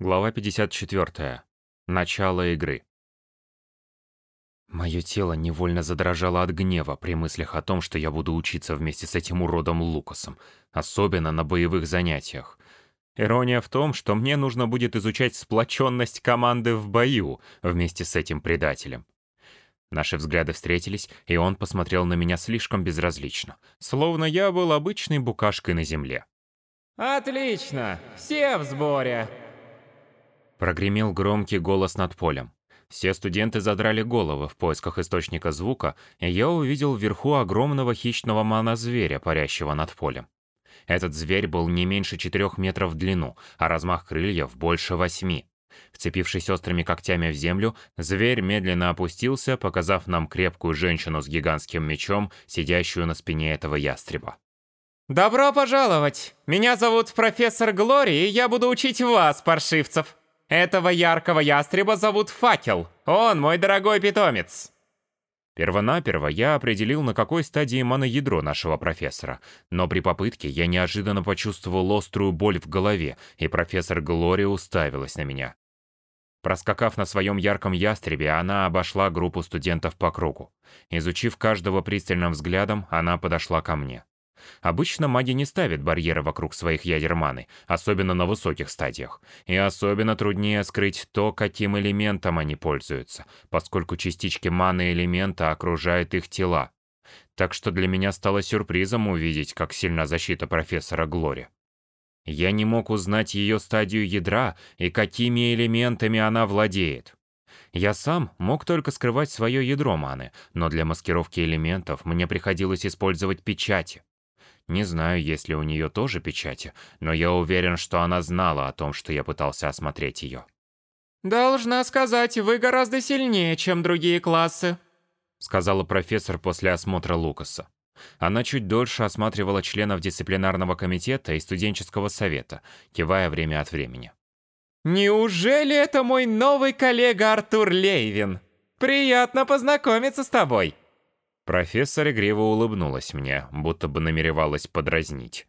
Глава 54. Начало игры. Мое тело невольно задрожало от гнева при мыслях о том, что я буду учиться вместе с этим уродом Лукасом, особенно на боевых занятиях. Ирония в том, что мне нужно будет изучать сплоченность команды в бою вместе с этим предателем. Наши взгляды встретились, и он посмотрел на меня слишком безразлично, словно я был обычной букашкой на земле. «Отлично! Все в сборе!» Прогремел громкий голос над полем. Все студенты задрали головы в поисках источника звука, и я увидел вверху огромного хищного монозверя, парящего над полем. Этот зверь был не меньше четырех метров в длину, а размах крыльев больше восьми. Вцепившись острыми когтями в землю, зверь медленно опустился, показав нам крепкую женщину с гигантским мечом, сидящую на спине этого ястреба. «Добро пожаловать! Меня зовут профессор Глори, и я буду учить вас, паршивцев!» Этого яркого ястреба зовут Факел. Он мой дорогой питомец. Первонаперво я определил, на какой стадии маноядро нашего профессора, но при попытке я неожиданно почувствовал острую боль в голове, и профессор Глори уставилась на меня. Проскакав на своем ярком ястребе, она обошла группу студентов по кругу. Изучив каждого пристальным взглядом, она подошла ко мне. Обычно маги не ставят барьеры вокруг своих ядер маны, особенно на высоких стадиях. И особенно труднее скрыть то, каким элементом они пользуются, поскольку частички маны элемента окружают их тела. Так что для меня стало сюрпризом увидеть, как сильна защита профессора Глори. Я не мог узнать ее стадию ядра и какими элементами она владеет. Я сам мог только скрывать свое ядро маны, но для маскировки элементов мне приходилось использовать печати. Не знаю, есть ли у нее тоже печати, но я уверен, что она знала о том, что я пытался осмотреть ее. «Должна сказать, вы гораздо сильнее, чем другие классы», сказала профессор после осмотра Лукаса. Она чуть дольше осматривала членов дисциплинарного комитета и студенческого совета, кивая время от времени. «Неужели это мой новый коллега Артур Лейвин? Приятно познакомиться с тобой!» Профессор игриво улыбнулась мне, будто бы намеревалась подразнить.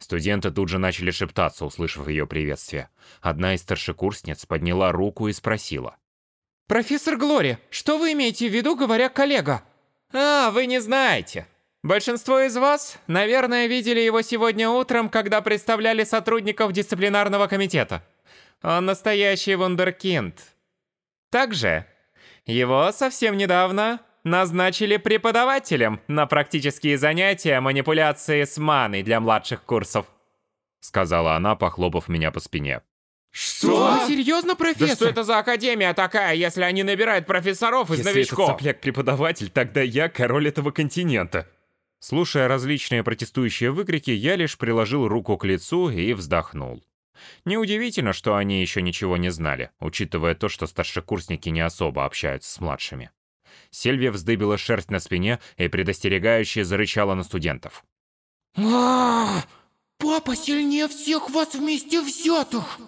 Студенты тут же начали шептаться, услышав ее приветствие. Одна из старшекурсниц подняла руку и спросила. «Профессор Глори, что вы имеете в виду, говоря «коллега»?» «А, вы не знаете. Большинство из вас, наверное, видели его сегодня утром, когда представляли сотрудников дисциплинарного комитета. Он настоящий вундеркинд. Также, его совсем недавно назначили преподавателем на практические занятия манипуляции с маной для младших курсов. Сказала она, похлопав меня по спине. Что? Что? Серьезно, профессор? Да что это за академия такая, если они набирают профессоров из Если новичков? этот сопляк преподаватель, тогда я король этого континента. Слушая различные протестующие выкрики, я лишь приложил руку к лицу и вздохнул. Неудивительно, что они еще ничего не знали, учитывая то, что старшекурсники не особо общаются с младшими. Сильвия вздыбила шерсть на спине и предостерегающе зарычала на студентов. А, Папа сильнее всех вас вместе взятых!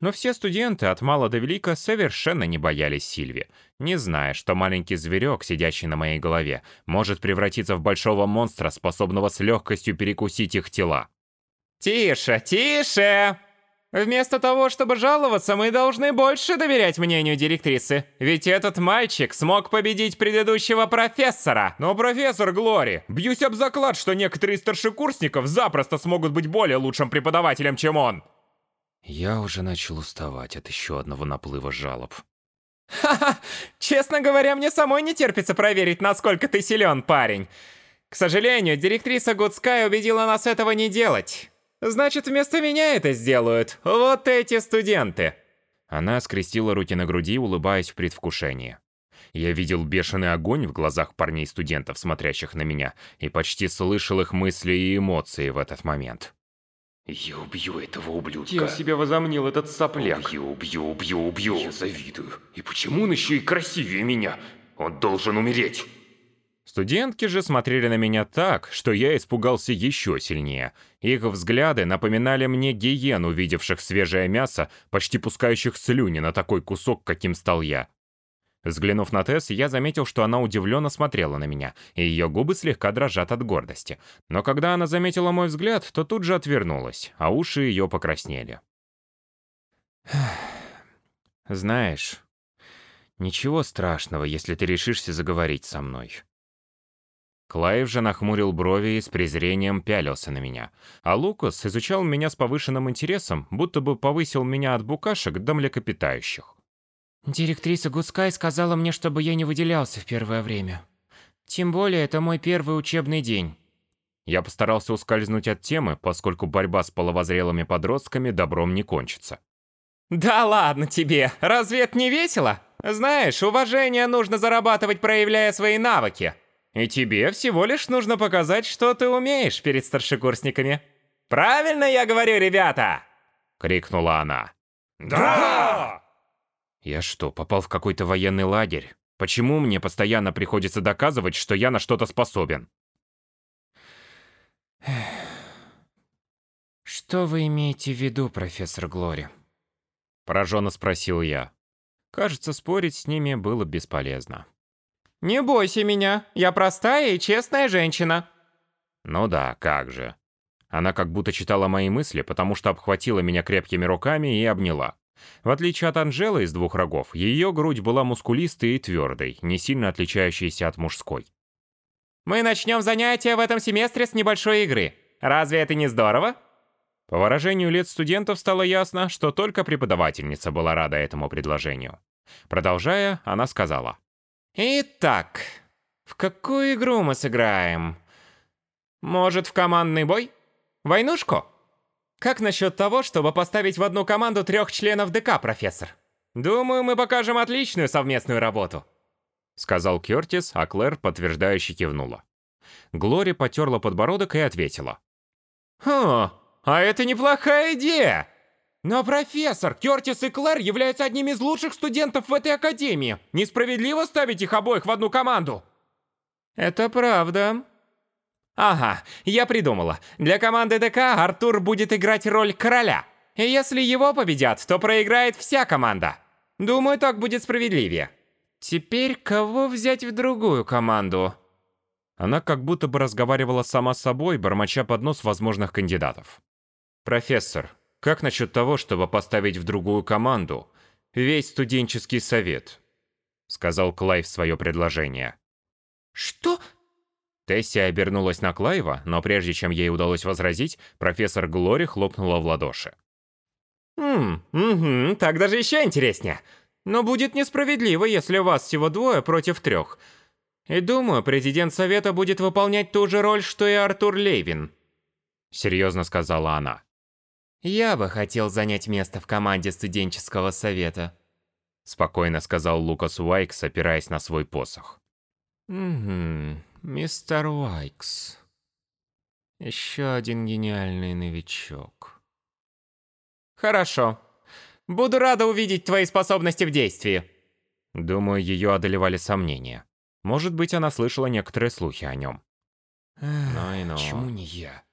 Но все студенты от мала до велика совершенно не боялись Сильви, не зная, что маленький зверек, сидящий на моей голове, может превратиться в большого монстра, способного с легкостью перекусить их тела. Тише, тише! Вместо того, чтобы жаловаться, мы должны больше доверять мнению директрисы. Ведь этот мальчик смог победить предыдущего профессора. Но профессор Глори, бьюсь об заклад, что некоторые из старшекурсников запросто смогут быть более лучшим преподавателем, чем он. Я уже начал уставать от еще одного наплыва жалоб. Ха-ха! Честно говоря, мне самой не терпится проверить, насколько ты силен, парень. К сожалению, директриса Гудская убедила нас этого не делать. Значит, вместо меня это сделают вот эти студенты. Она скрестила руки на груди, улыбаясь в предвкушении. Я видел бешеный огонь в глазах парней-студентов, смотрящих на меня, и почти слышал их мысли и эмоции в этот момент. Я убью этого ублюдка. Кем себя возомнил этот сопляк? Убью, убью, убью, убью. Я завидую. И почему он еще и красивее меня? Он должен умереть. Студентки же смотрели на меня так, что я испугался еще сильнее. Их взгляды напоминали мне гиен, увидевших свежее мясо, почти пускающих слюни на такой кусок, каким стал я. Взглянув на Тесс, я заметил, что она удивленно смотрела на меня, и ее губы слегка дрожат от гордости. Но когда она заметила мой взгляд, то тут же отвернулась, а уши ее покраснели. Знаешь, ничего страшного, если ты решишься заговорить со мной. Клайв же нахмурил брови и с презрением пялился на меня. А Лукас изучал меня с повышенным интересом, будто бы повысил меня от букашек до млекопитающих. Директриса Гудскай сказала мне, чтобы я не выделялся в первое время. Тем более, это мой первый учебный день. Я постарался ускользнуть от темы, поскольку борьба с половозрелыми подростками добром не кончится. Да ладно тебе, разве это не весело? Знаешь, уважение нужно зарабатывать, проявляя свои навыки. И тебе всего лишь нужно показать, что ты умеешь перед старшекурсниками. Правильно я говорю, ребята? Крикнула она. Да! Я что, попал в какой-то военный лагерь? Почему мне постоянно приходится доказывать, что я на что-то способен? Что вы имеете в виду, профессор Глори? Пораженно спросил я. Кажется, спорить с ними было бесполезно. Не бойся меня, я простая и честная женщина. Ну да, как же. Она как будто читала мои мысли, потому что обхватила меня крепкими руками и обняла. В отличие от Анжелы из двух рогов, ее грудь была мускулистой и твердой, не сильно отличающейся от мужской. Мы начнем занятия в этом семестре с небольшой игры. Разве это не здорово? По выражению лиц студентов стало ясно, что только преподавательница была рада этому предложению. Продолжая, она сказала. Итак, в какую игру мы сыграем? Может, в командный бой? Войнушку? Как насчет того, чтобы поставить в одну команду трех членов ДК, профессор? Думаю, мы покажем отличную совместную работу. Сказал Кертис, а Клэр подтверждающе кивнула. Глори потерла подбородок и ответила. «Хм, а это неплохая идея!» Но профессор, Кертис и Клэр являются одними из лучших студентов в этой академии. Несправедливо ставить их обоих в одну команду. Это правда. Ага, я придумала. Для команды ДК Артур будет играть роль короля. И если его победят, то проиграет вся команда. Думаю, так будет справедливее. Теперь кого взять в другую команду? Она как будто бы разговаривала сама с собой, бормоча под нос возможных кандидатов. «Профессор, как насчет того, чтобы поставить в другую команду весь студенческий совет?» Сказал Клайв свое предложение. Что? Тесси обернулась на Клайва, но прежде чем ей удалось возразить, профессор Глори хлопнула в ладоши. Хм, угу, так даже еще интереснее. Но будет несправедливо, если вас всего двое против трех. И думаю, президент совета будет выполнять ту же роль, что и Артур Лейвин. Серьезно сказала она. Я бы хотел занять место в команде студенческого совета. Спокойно сказал Лукас Уайкс, опираясь на свой посох. Угу, мистер Уайкс. Еще один гениальный новичок. Хорошо. Буду рада увидеть твои способности в действии. Думаю, ее одолевали сомнения. Может быть, она слышала некоторые слухи о нем. Но и но. Почему не я?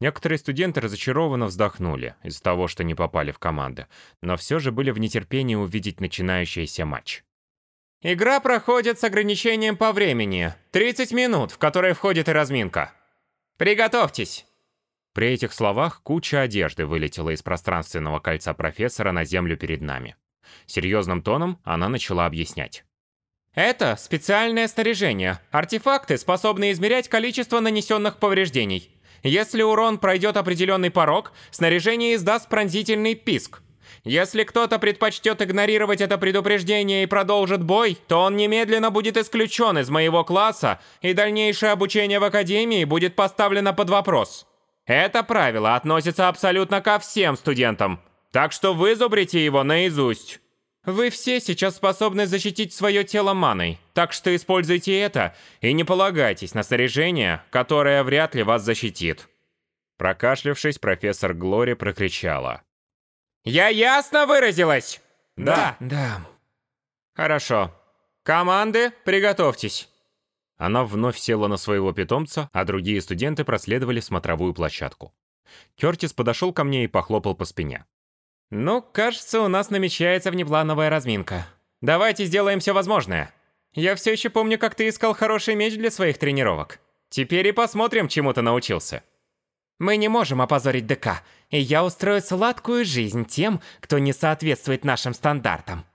Некоторые студенты разочарованно вздохнули из-за того, что не попали в команды, но все же были в нетерпении увидеть начинающийся матч. Игра проходит с ограничением по времени. 30 минут, в которые входит и разминка. Приготовьтесь. При этих словах куча одежды вылетела из пространственного кольца профессора на землю перед нами. Серьезным тоном она начала объяснять. Это специальное снаряжение. Артефакты способны измерять количество нанесенных повреждений. Если урон пройдет определенный порог, снаряжение издаст пронзительный писк. Если кто-то предпочтет игнорировать это предупреждение и продолжит бой, то он немедленно будет исключен из моего класса, и дальнейшее обучение в Академии будет поставлено под вопрос. Это правило относится абсолютно ко всем студентам, так что вызубрите его наизусть. Вы все сейчас способны защитить свое тело маной, так что используйте это и не полагайтесь на снаряжение, которое вряд ли вас защитит. Прокашлявшись, профессор Глори прокричала. «Я ясно выразилась?» «Да». «Да». «Хорошо. Команды, приготовьтесь». Она вновь села на своего питомца, а другие студенты проследовали смотровую площадку. Кертис подошел ко мне и похлопал по спине. «Ну, кажется, у нас намечается внеплановая разминка. Давайте сделаем все возможное. Я все еще помню, как ты искал хороший меч для своих тренировок. Теперь и посмотрим, чему ты научился». Мы не можем опозорить ДК, и я устрою сладкую жизнь тем, кто не соответствует нашим стандартам.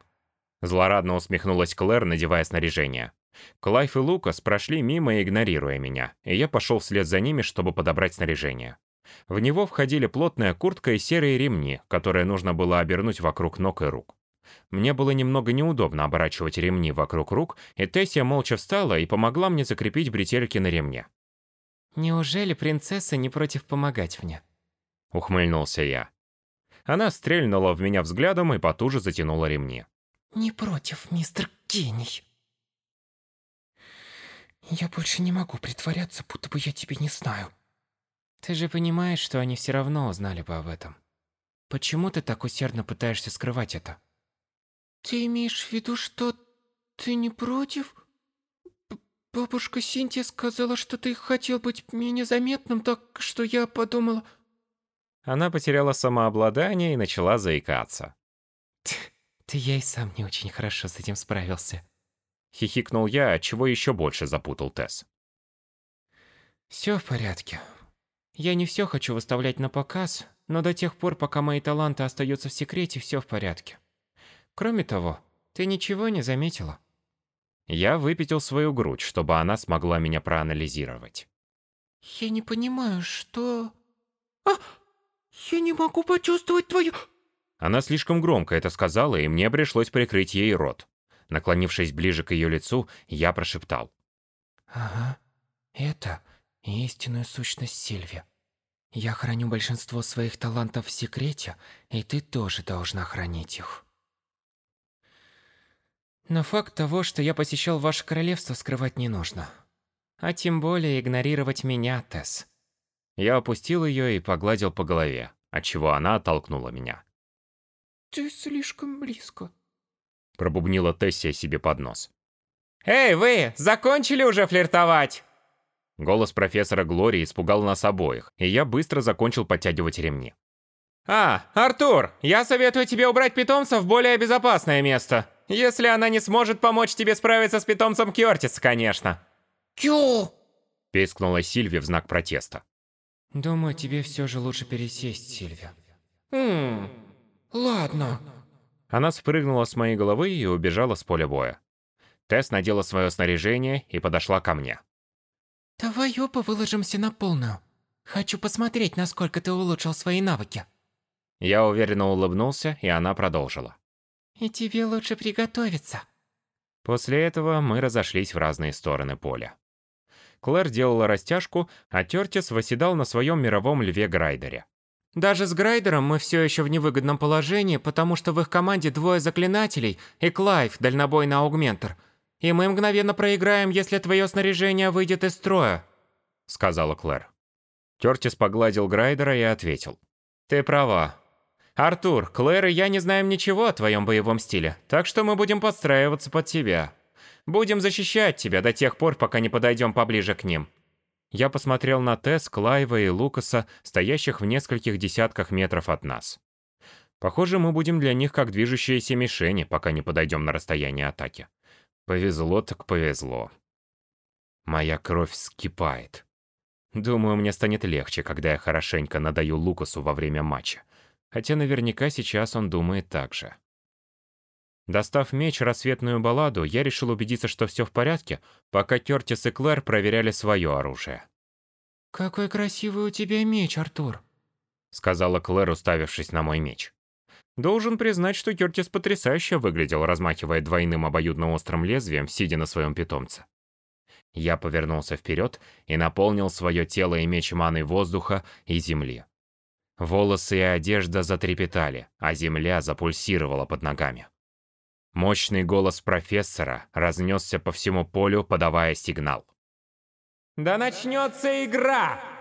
Злорадно усмехнулась Клэр, надевая снаряжение. Клайв и Лукас прошли мимо, игнорируя меня, и я пошел вслед за ними, чтобы подобрать снаряжение. В него входили плотная куртка и серые ремни, которые нужно было обернуть вокруг ног и рук. Мне было немного неудобно оборачивать ремни вокруг рук, и Тессия молча встала и помогла мне закрепить бретельки на ремне. «Неужели принцесса не против помогать мне?» Ухмыльнулся я. Она стрельнула в меня взглядом и потуже затянула ремни. «Не против, мистер Гений. Я больше не могу притворяться, будто бы я тебя не знаю. Ты же понимаешь, что они все равно узнали бы об этом. Почему ты так усердно пытаешься скрывать это? Ты имеешь в виду, что ты не против? Б бабушка Синтия сказала, что ты хотел быть менее заметным, так что я подумала... Она потеряла самообладание и начала заикаться. Ты я и сам не очень хорошо с этим справился. Хихикнул я, отчего еще больше запутал Тесс. Все в порядке. Я не все хочу выставлять на показ, но до тех пор, пока мои таланты остаются в секрете, все в порядке. Кроме того, ты ничего не заметила? Я выпятил свою грудь, чтобы она смогла меня проанализировать. Я не понимаю, что... А! Я не могу почувствовать твою... Она слишком громко это сказала, и мне пришлось прикрыть ей рот. Наклонившись ближе к ее лицу, я прошептал. Ага, это истинную сущность Сильви. Я храню большинство своих талантов в секрете, и ты тоже должна хранить их. Но факт того, что я посещал ваше королевство, скрывать не нужно. А тем более игнорировать меня, Тесс. Я опустил ее и погладил по голове, отчего она оттолкнула меня. «Ты слишком близко», — пробубнила Тессия себе под нос. «Эй, вы, закончили уже флиртовать?» Голос профессора Глории испугал нас обоих, и я быстро закончил подтягивать ремни. «А, Артур, я советую тебе убрать питомца в более безопасное место. Если она не сможет помочь тебе справиться с питомцем Кёртис, конечно». «Кю!» – пискнула Сильви в знак протеста. «Думаю, тебе все же лучше пересесть, Сильвия». «Хм, ладно». Она спрыгнула с моей головы и убежала с поля боя. Тесс надела свое снаряжение и подошла ко мне. Давай оба выложимся на полную. Хочу посмотреть, насколько ты улучшил свои навыки. Я уверенно улыбнулся, и она продолжила. И тебе лучше приготовиться. После этого мы разошлись в разные стороны поля. Клэр делала растяжку, а Тертис восседал на своем мировом льве-грайдере. Даже с Грайдером мы все еще в невыгодном положении, потому что в их команде двое заклинателей и Клайв, дальнобойный аугментер. И мы мгновенно проиграем, если твое снаряжение выйдет из строя», — сказала Клэр. Тертис погладил Грайдера и ответил. «Ты права. Артур, Клэр и я не знаем ничего о твоем боевом стиле, так что мы будем подстраиваться под тебя. Будем защищать тебя до тех пор, пока не подойдем поближе к ним». Я посмотрел на Тесс, Клайва и Лукаса, стоящих в нескольких десятках метров от нас. Похоже, мы будем для них как движущиеся мишени, пока не подойдем на расстояние атаки. Повезло так повезло. Моя кровь скипает. Думаю, мне станет легче, когда я хорошенько надаю Лукасу во время матча. Хотя наверняка сейчас он думает так же. Достав меч рассветную балладу, я решил убедиться, что все в порядке, пока Кертис и Клэр проверяли свое оружие. «Какой красивый у тебя меч, Артур», — сказала Клэр, уставившись на мой меч. Должен признать, что Кертис потрясающе выглядел, размахивая двойным обоюдно-острым лезвием, сидя на своем питомце. Я повернулся вперед и наполнил свое тело и меч маной воздуха и земли. Волосы и одежда затрепетали, а земля запульсировала под ногами. Мощный голос профессора разнесся по всему полю, подавая сигнал. «Да начнется игра!»